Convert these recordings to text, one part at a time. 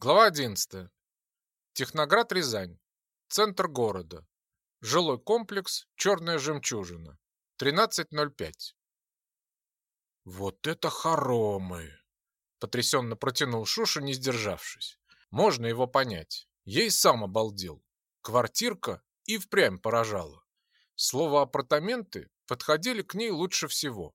Глава 11. Техноград Рязань. Центр города. Жилой комплекс «Черная жемчужина». 13.05. «Вот это хоромы!» — потрясенно протянул Шуша, не сдержавшись. Можно его понять. Ей сам обалдел. Квартирка и впрямь поражала. Слово «апартаменты» подходили к ней лучше всего.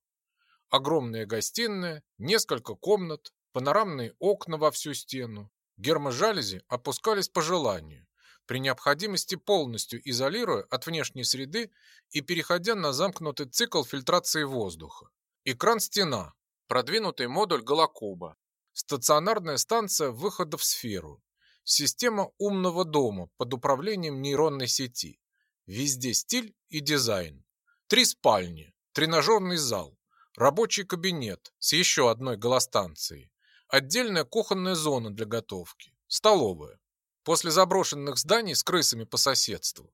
Огромная гостиная, несколько комнат, панорамные окна во всю стену, Герможалюзи опускались по желанию, при необходимости полностью изолируя от внешней среды и переходя на замкнутый цикл фильтрации воздуха. Экран-стена, продвинутый модуль Голокуба, стационарная станция выхода в сферу, система умного дома под управлением нейронной сети. Везде стиль и дизайн. Три спальни, тренажерный зал, рабочий кабинет с еще одной голостанцией, Отдельная кухонная зона для готовки. Столовая. После заброшенных зданий с крысами по соседству.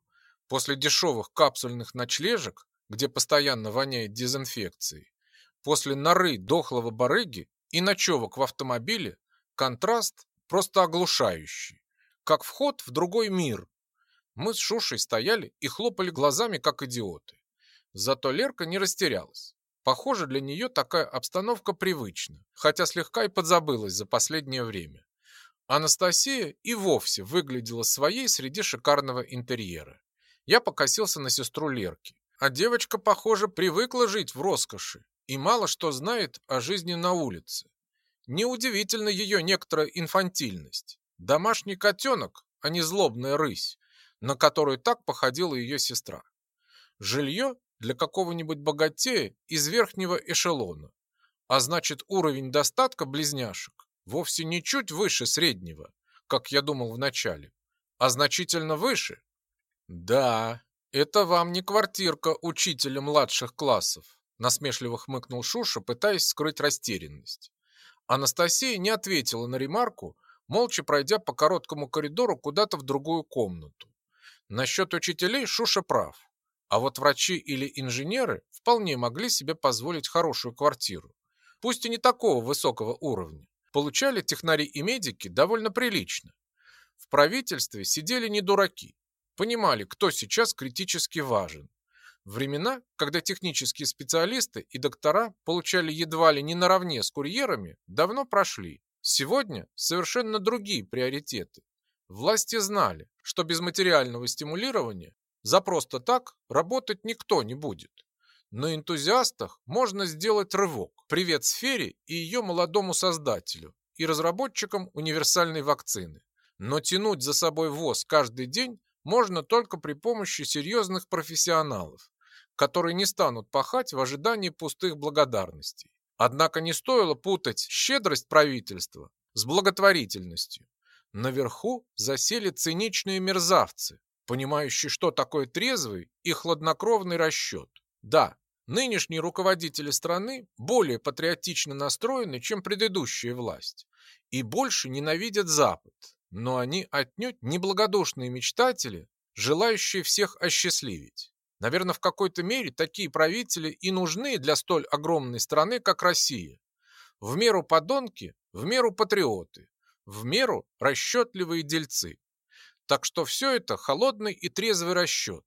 После дешевых капсульных ночлежек, где постоянно воняет дезинфекцией. После норы дохлого барыги и ночевок в автомобиле контраст просто оглушающий. Как вход в другой мир. Мы с Шушей стояли и хлопали глазами, как идиоты. Зато Лерка не растерялась. Похоже, для нее такая обстановка привычна, хотя слегка и подзабылась за последнее время. Анастасия и вовсе выглядела своей среди шикарного интерьера. Я покосился на сестру Лерки. А девочка, похоже, привыкла жить в роскоши и мало что знает о жизни на улице. Неудивительна ее некоторая инфантильность. Домашний котенок, а не злобная рысь, на которую так походила ее сестра. Жилье для какого-нибудь богатея из верхнего эшелона. А значит, уровень достатка близняшек вовсе не чуть выше среднего, как я думал вначале, а значительно выше. Да, это вам не квартирка учителя младших классов, насмешливо хмыкнул Шуша, пытаясь скрыть растерянность. Анастасия не ответила на ремарку, молча пройдя по короткому коридору куда-то в другую комнату. Насчет учителей Шуша прав. А вот врачи или инженеры вполне могли себе позволить хорошую квартиру. Пусть и не такого высокого уровня. Получали технари и медики довольно прилично. В правительстве сидели не дураки. Понимали, кто сейчас критически важен. Времена, когда технические специалисты и доктора получали едва ли не наравне с курьерами, давно прошли. Сегодня совершенно другие приоритеты. Власти знали, что без материального стимулирования за просто так работать никто не будет. На энтузиастах можно сделать рывок. Привет сфере и ее молодому создателю и разработчикам универсальной вакцины. Но тянуть за собой ВОЗ каждый день можно только при помощи серьезных профессионалов, которые не станут пахать в ожидании пустых благодарностей. Однако не стоило путать щедрость правительства с благотворительностью. Наверху засели циничные мерзавцы, понимающий, что такое трезвый и хладнокровный расчет. Да, нынешние руководители страны более патриотично настроены, чем предыдущая власть, и больше ненавидят Запад, но они отнюдь неблагодушные мечтатели, желающие всех осчастливить. Наверное, в какой-то мере такие правители и нужны для столь огромной страны, как Россия. В меру подонки, в меру патриоты, в меру расчетливые дельцы. Так что все это холодный и трезвый расчет.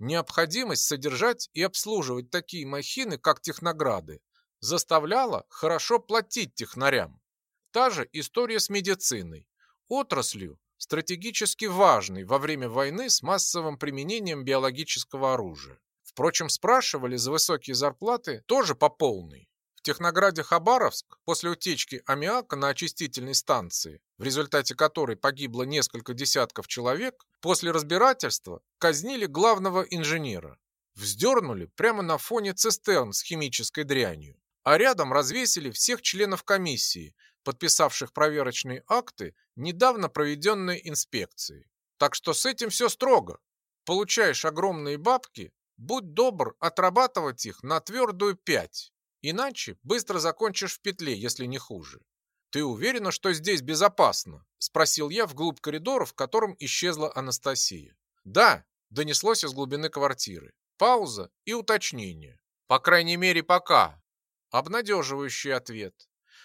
Необходимость содержать и обслуживать такие махины, как технограды, заставляла хорошо платить технарям. Та же история с медициной, отраслью, стратегически важной во время войны с массовым применением биологического оружия. Впрочем, спрашивали за высокие зарплаты тоже по полной. В Технограде Хабаровск после утечки аммиака на очистительной станции, в результате которой погибло несколько десятков человек, после разбирательства казнили главного инженера. Вздернули прямо на фоне цистерн с химической дрянью, а рядом развесили всех членов комиссии, подписавших проверочные акты недавно проведенной инспекции. Так что с этим все строго. Получаешь огромные бабки, будь добр отрабатывать их на твердую пять. Иначе быстро закончишь в петле, если не хуже. Ты уверена, что здесь безопасно? Спросил я вглубь коридора, в котором исчезла Анастасия. Да, донеслось из глубины квартиры. Пауза и уточнение. По крайней мере, пока. Обнадеживающий ответ.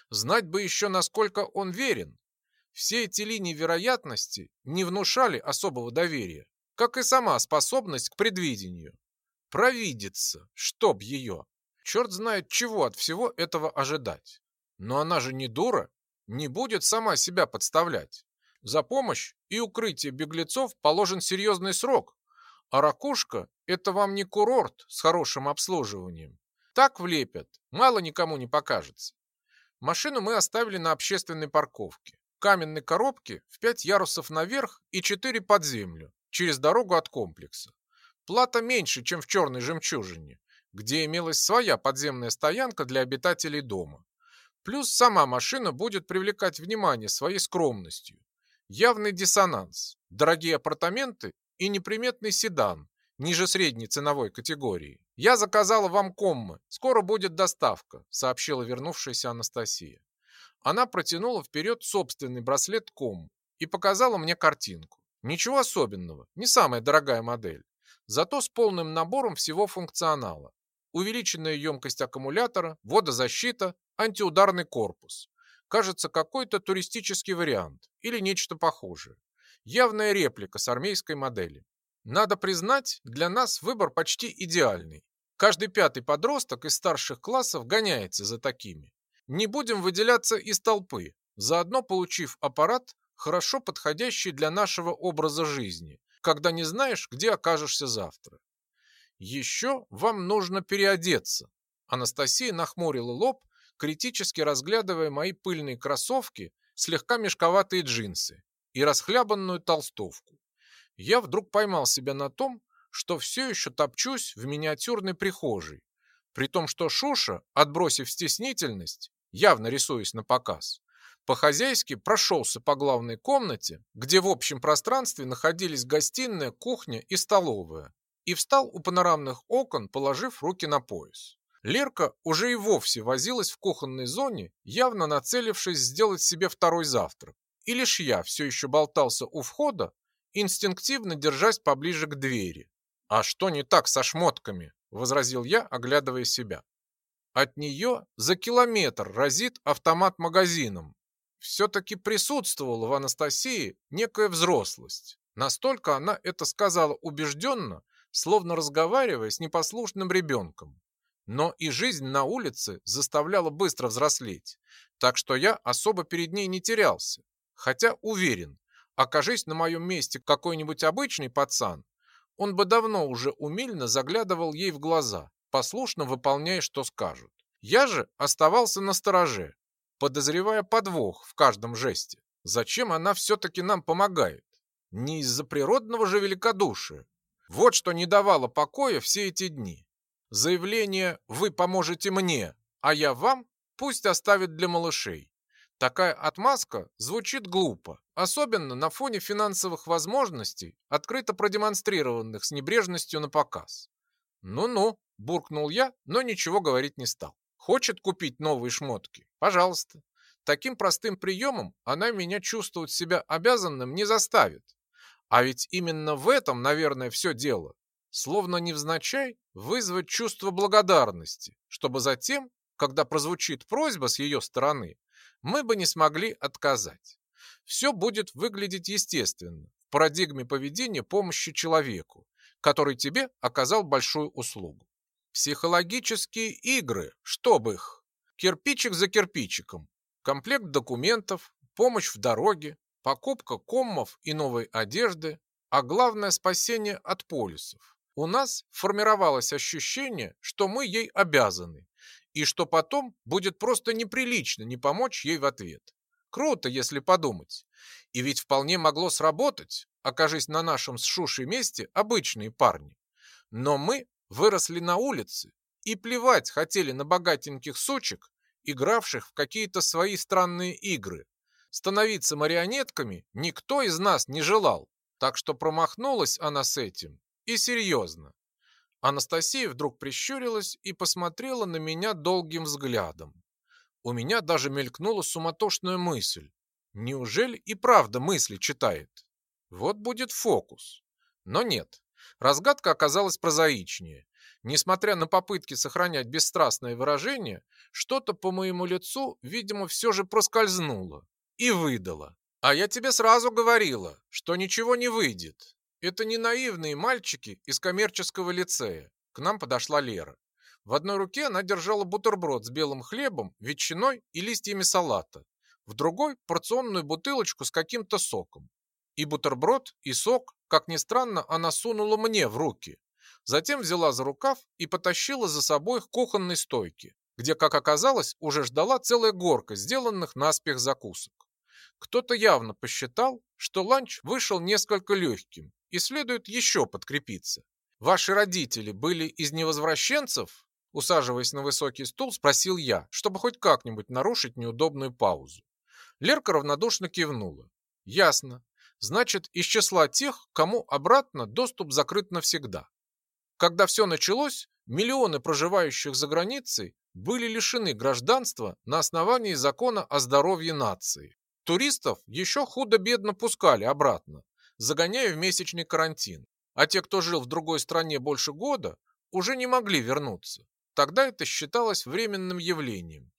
Знать бы еще, насколько он верен. Все эти линии вероятности не внушали особого доверия, как и сама способность к предвидению. Провидится, чтоб ее. Черт знает, чего от всего этого ожидать. Но она же не дура, не будет сама себя подставлять. За помощь и укрытие беглецов положен серьезный срок, а ракушка – это вам не курорт с хорошим обслуживанием. Так влепят, мало никому не покажется. Машину мы оставили на общественной парковке. Каменной коробке в пять ярусов наверх и четыре под землю, через дорогу от комплекса. Плата меньше, чем в черной жемчужине, где имелась своя подземная стоянка для обитателей дома. Плюс сама машина будет привлекать внимание своей скромностью. Явный диссонанс, дорогие апартаменты и неприметный седан, ниже средней ценовой категории. «Я заказала вам коммы, скоро будет доставка», сообщила вернувшаяся Анастасия. Она протянула вперед собственный браслет ком и показала мне картинку. Ничего особенного, не самая дорогая модель, зато с полным набором всего функционала. Увеличенная емкость аккумулятора, водозащита, антиударный корпус. Кажется, какой-то туристический вариант или нечто похожее. Явная реплика с армейской модели. Надо признать, для нас выбор почти идеальный. Каждый пятый подросток из старших классов гоняется за такими. Не будем выделяться из толпы, заодно получив аппарат, хорошо подходящий для нашего образа жизни, когда не знаешь, где окажешься завтра. Еще вам нужно переодеться. Анастасия нахмурила лоб критически разглядывая мои пыльные кроссовки, слегка мешковатые джинсы и расхлябанную толстовку. Я вдруг поймал себя на том, что все еще топчусь в миниатюрной прихожей, при том, что Шуша, отбросив стеснительность, явно рисуясь на показ, по-хозяйски прошелся по главной комнате, где в общем пространстве находились гостиная, кухня и столовая, и встал у панорамных окон, положив руки на пояс. Лерка уже и вовсе возилась в кухонной зоне, явно нацелившись сделать себе второй завтрак. И лишь я все еще болтался у входа, инстинктивно держась поближе к двери. «А что не так со шмотками?» – возразил я, оглядывая себя. От нее за километр разит автомат магазином. Все-таки присутствовала в Анастасии некая взрослость. Настолько она это сказала убежденно, словно разговаривая с непослушным ребенком. Но и жизнь на улице заставляла быстро взрослеть, так что я особо перед ней не терялся. Хотя уверен, окажись на моем месте какой-нибудь обычный пацан, он бы давно уже умильно заглядывал ей в глаза, послушно выполняя, что скажут. Я же оставался на стороже, подозревая подвох в каждом жесте. Зачем она все-таки нам помогает? Не из-за природного же великодушия. Вот что не давало покоя все эти дни. Заявление «Вы поможете мне, а я вам» пусть оставит для малышей. Такая отмазка звучит глупо, особенно на фоне финансовых возможностей, открыто продемонстрированных с небрежностью на показ. «Ну-ну», – буркнул я, но ничего говорить не стал. «Хочет купить новые шмотки? Пожалуйста». Таким простым приемом она меня чувствовать себя обязанным не заставит. А ведь именно в этом, наверное, все дело словно невзначай вызвать чувство благодарности, чтобы затем, когда прозвучит просьба с ее стороны, мы бы не смогли отказать. Все будет выглядеть естественно, в парадигме поведения помощи человеку, который тебе оказал большую услугу. Психологические игры, чтобы их. Кирпичик за кирпичиком, комплект документов, помощь в дороге, покупка коммов и новой одежды, а главное спасение от полюсов у нас формировалось ощущение, что мы ей обязаны, и что потом будет просто неприлично не помочь ей в ответ. Круто, если подумать. И ведь вполне могло сработать, окажись на нашем с Шушей месте обычные парни. Но мы выросли на улице и плевать хотели на богатеньких сучек, игравших в какие-то свои странные игры. Становиться марионетками никто из нас не желал, так что промахнулась она с этим и серьезно. Анастасия вдруг прищурилась и посмотрела на меня долгим взглядом. У меня даже мелькнула суматошная мысль. Неужели и правда мысли читает? Вот будет фокус. Но нет. Разгадка оказалась прозаичнее. Несмотря на попытки сохранять бесстрастное выражение, что-то по моему лицу, видимо, все же проскользнуло и выдало. А я тебе сразу говорила, что ничего не выйдет. Это не наивные мальчики из коммерческого лицея. К нам подошла Лера. В одной руке она держала бутерброд с белым хлебом, ветчиной и листьями салата. В другой – порционную бутылочку с каким-то соком. И бутерброд, и сок, как ни странно, она сунула мне в руки. Затем взяла за рукав и потащила за собой к кухонной стойке, где, как оказалось, уже ждала целая горка сделанных наспех закусок. Кто-то явно посчитал, что ланч вышел несколько легким и следует еще подкрепиться. Ваши родители были из невозвращенцев? Усаживаясь на высокий стул, спросил я, чтобы хоть как-нибудь нарушить неудобную паузу. Лерка равнодушно кивнула. Ясно. Значит, из числа тех, кому обратно доступ закрыт навсегда. Когда все началось, миллионы проживающих за границей были лишены гражданства на основании закона о здоровье нации. Туристов еще худо-бедно пускали обратно, загоняя в месячный карантин. А те, кто жил в другой стране больше года, уже не могли вернуться. Тогда это считалось временным явлением.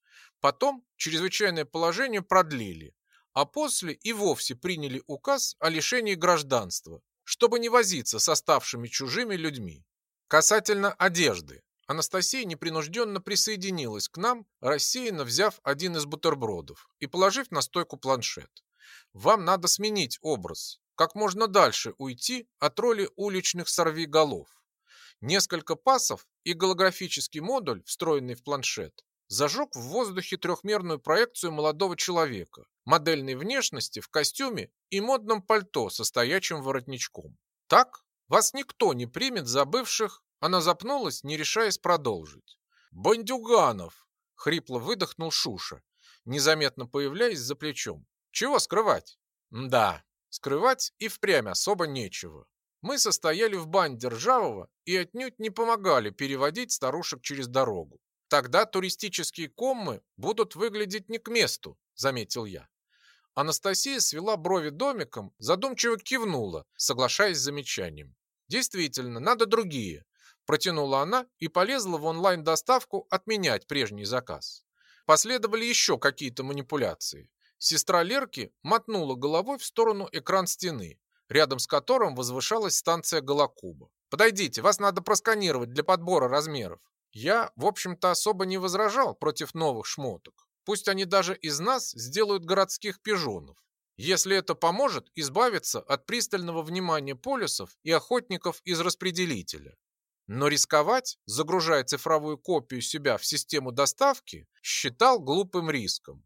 Потом чрезвычайное положение продлили, а после и вовсе приняли указ о лишении гражданства, чтобы не возиться с оставшими чужими людьми. Касательно одежды. Анастасия непринужденно присоединилась к нам, рассеянно взяв один из бутербродов и положив на стойку планшет. «Вам надо сменить образ, как можно дальше уйти от роли уличных сорвиголов. Несколько пасов и голографический модуль, встроенный в планшет, зажег в воздухе трехмерную проекцию молодого человека, модельной внешности в костюме и модном пальто со стоячим воротничком. Так вас никто не примет за бывших она запнулась, не решаясь продолжить. «Бандюганов!» — хрипло выдохнул Шуша, незаметно появляясь за плечом. «Чего скрывать?» «Да, скрывать и впрямь особо нечего. Мы состояли в банде Ржавого и отнюдь не помогали переводить старушек через дорогу. Тогда туристические коммы будут выглядеть не к месту», — заметил я. Анастасия свела брови домиком, задумчиво кивнула, соглашаясь с замечанием. «Действительно, надо другие, Протянула она и полезла в онлайн-доставку отменять прежний заказ. Последовали еще какие-то манипуляции. Сестра Лерки мотнула головой в сторону экран стены, рядом с которым возвышалась станция Голокуба. «Подойдите, вас надо просканировать для подбора размеров». Я, в общем-то, особо не возражал против новых шмоток. Пусть они даже из нас сделают городских пижонов. Если это поможет избавиться от пристального внимания полюсов и охотников из распределителя. Но рисковать, загружая цифровую копию себя в систему доставки, считал глупым риском.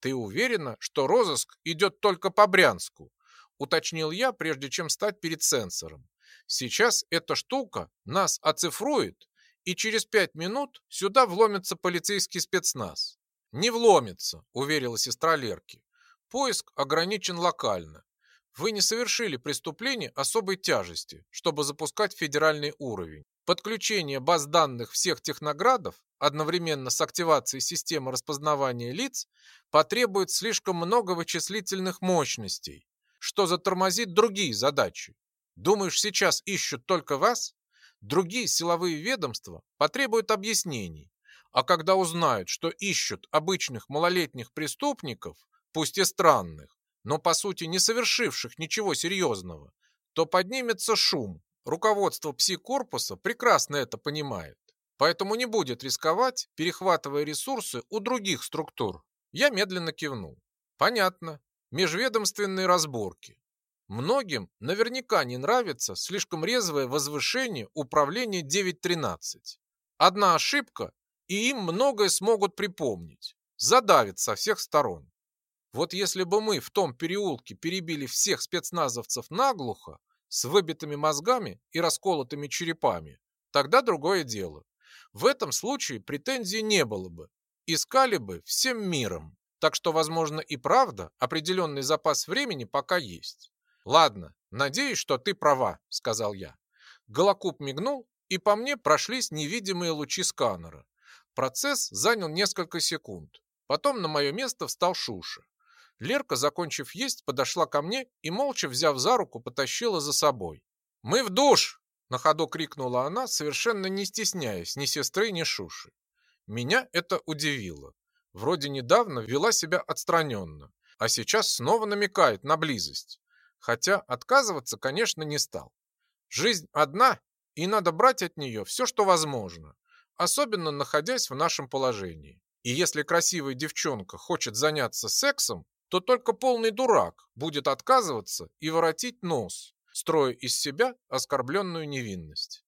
«Ты уверена, что розыск идет только по Брянску?» уточнил я, прежде чем стать перед сенсором. «Сейчас эта штука нас оцифрует, и через пять минут сюда вломится полицейский спецназ». «Не вломится», — уверила сестра Лерки. «Поиск ограничен локально. Вы не совершили преступление особой тяжести, чтобы запускать федеральный уровень. Подключение баз данных всех техноградов одновременно с активацией системы распознавания лиц потребует слишком много вычислительных мощностей, что затормозит другие задачи. Думаешь, сейчас ищут только вас? Другие силовые ведомства потребуют объяснений, а когда узнают, что ищут обычных малолетних преступников, пусть и странных, но по сути не совершивших ничего серьезного, то поднимется шум, Руководство пси-корпуса прекрасно это понимает, поэтому не будет рисковать, перехватывая ресурсы у других структур. Я медленно кивнул. Понятно. Межведомственные разборки. Многим наверняка не нравится слишком резвое возвышение управления 9.13. Одна ошибка, и им многое смогут припомнить. Задавит со всех сторон. Вот если бы мы в том переулке перебили всех спецназовцев наглухо, с выбитыми мозгами и расколотыми черепами, тогда другое дело. В этом случае претензий не было бы. Искали бы всем миром. Так что, возможно, и правда, определенный запас времени пока есть. Ладно, надеюсь, что ты права, сказал я. Голокуб мигнул, и по мне прошлись невидимые лучи сканера. Процесс занял несколько секунд. Потом на мое место встал Шуша. Лерка, закончив есть, подошла ко мне и, молча взяв за руку, потащила за собой. «Мы в душ!» — на ходу крикнула она, совершенно не стесняясь ни сестры, ни Шуши. Меня это удивило. Вроде недавно вела себя отстраненно, а сейчас снова намекает на близость. Хотя отказываться, конечно, не стал. Жизнь одна, и надо брать от нее все, что возможно, особенно находясь в нашем положении. И если красивая девчонка хочет заняться сексом, то только полный дурак будет отказываться и воротить нос, строя из себя оскорбленную невинность.